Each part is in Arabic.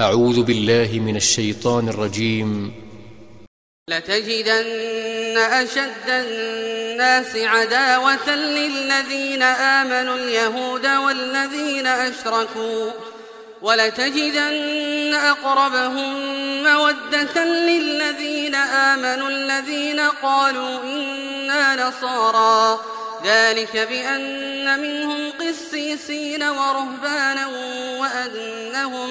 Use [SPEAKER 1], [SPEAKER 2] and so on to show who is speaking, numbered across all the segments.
[SPEAKER 1] أعوذ بالله من الشيطان الرجيم.
[SPEAKER 2] لتجدن أشد الناس عداوة للذين آمنوا اليهود والذين أشركوا ولتجدن أقربهم مودة للذين آمنوا الذين قالوا إنا نصارى. ذلك بأن منهم قسيسين ورهبانا وأنهم,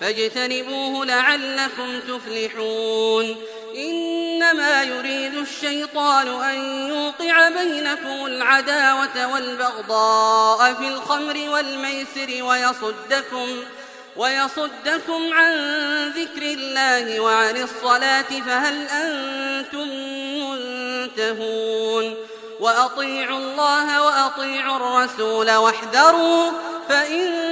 [SPEAKER 2] فاجتنبوه لعلكم تفلحون. إنما يريد الشيطان أن يوقع بينكم العداوة والبغضاء في الخمر والميسر ويصدكم ويصدكم عن ذكر الله وعن الصلاة فهل أنتم منتهون. وأطيعوا الله وأطيعوا الرسول واحذروا فإن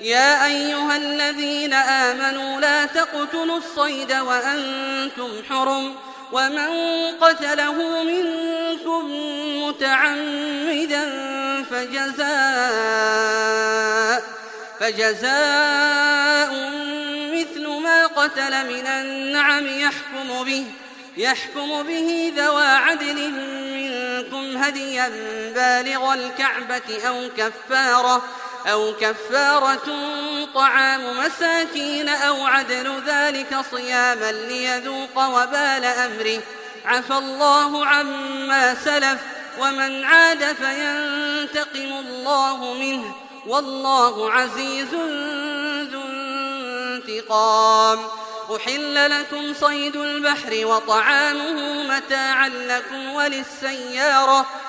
[SPEAKER 2] يا أيها الذين آمنوا لا تقتلوا الصيد وأنتم حرم ومن قتله منكم متعمدا فجزاء فجزاء مثل ما قتل من النعم يحكم به يحكم به ذوى عدل منكم هديا بالغ الكعبة أو كفارة أو كفارة طعام مساكين أو عدل ذلك صياما ليذوق وبال أمره. عفى الله عما سلف ومن عاد فينتقم الله منه. والله عزيز ذو انتقام. أحل لكم صيد البحر وطعامه متاعا لكم وللسيارة.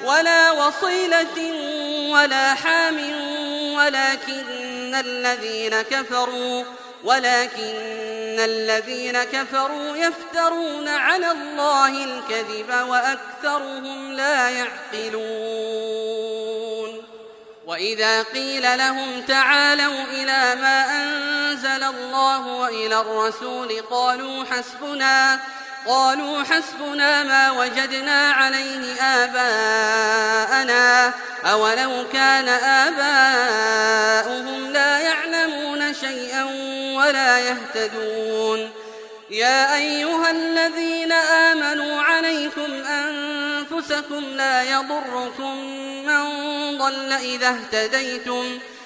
[SPEAKER 2] ولا وصيلة ولا حام ولكن الذين كفروا ولكن الذين كفروا يفترون على الله الكذب وأكثرهم لا يعقلون. وإذا قيل لهم تعالوا إلى ما أنزل الله وإلى الرسول قالوا حسبنا قالوا حسبنا ما وجدنا عليه آباءنا أولو كان آباؤهم لا يعلمون شيئا ولا يهتدون. يا أيها الذين آمنوا عليكم أنفسكم لا يضركم من ضل إذا اهتديتم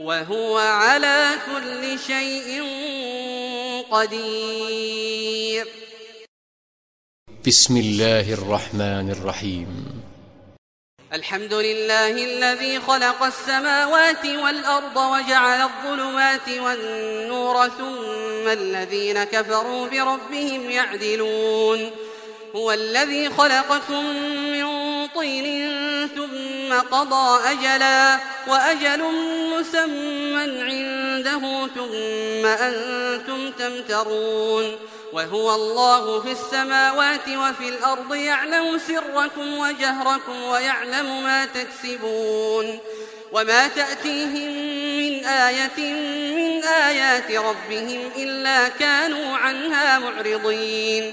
[SPEAKER 2] وهو على كل شيء قدير.
[SPEAKER 1] بسم الله الرحمن الرحيم.
[SPEAKER 2] الحمد لله الذي خلق السماوات والأرض وجعل الظلمات والنور ثم الذين كفروا بربهم يعدلون. هو الذي خلقكم من طين ثم قضى أجلا وأجل مسمى عنده ثم أنتم تمترون وهو الله في السماوات وفي الأرض يعلم سركم وجهركم ويعلم ما تكسبون وما تأتيهم من آية من آيات ربهم إلا كانوا عنها معرضين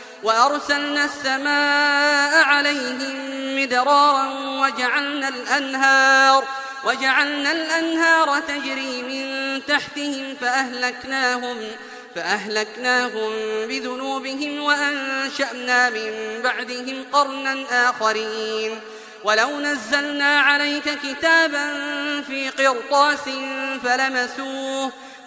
[SPEAKER 2] وأرسلنا السماء عليهم مدرارا وجعلنا الأنهار وجعلنا الأنهار تجري من تحتهم فأهلكناهم فأهلكناهم بذنوبهم وأنشأنا من بعدهم قرنا آخرين ولو نزلنا عليك كتابا في قرطاس فلمسوه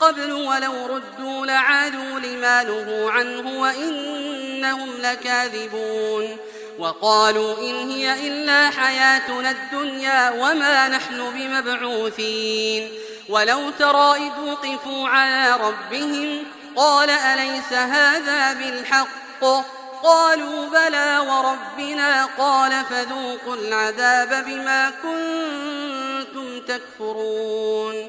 [SPEAKER 2] قبل ولو ردوا لعادوا لما نهوا عنه وإنهم لكاذبون وقالوا إن هي إلا حياتنا الدنيا وما نحن بمبعوثين ولو ترى إذ وقفوا على ربهم قال أليس هذا بالحق قالوا بلى وربنا قال فذوقوا العذاب بما كنتم تكفرون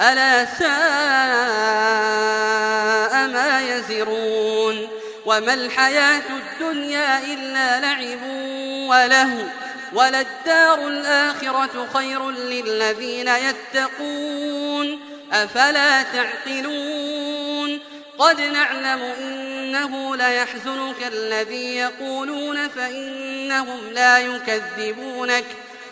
[SPEAKER 2] ألا ساء ما يزرون وما الحياة الدنيا إلا لعب وله وللدار الآخرة خير للذين يتقون أفلا تعقلون قد نعلم إنه ليحزنك الذي يقولون فإنهم لا يكذبونك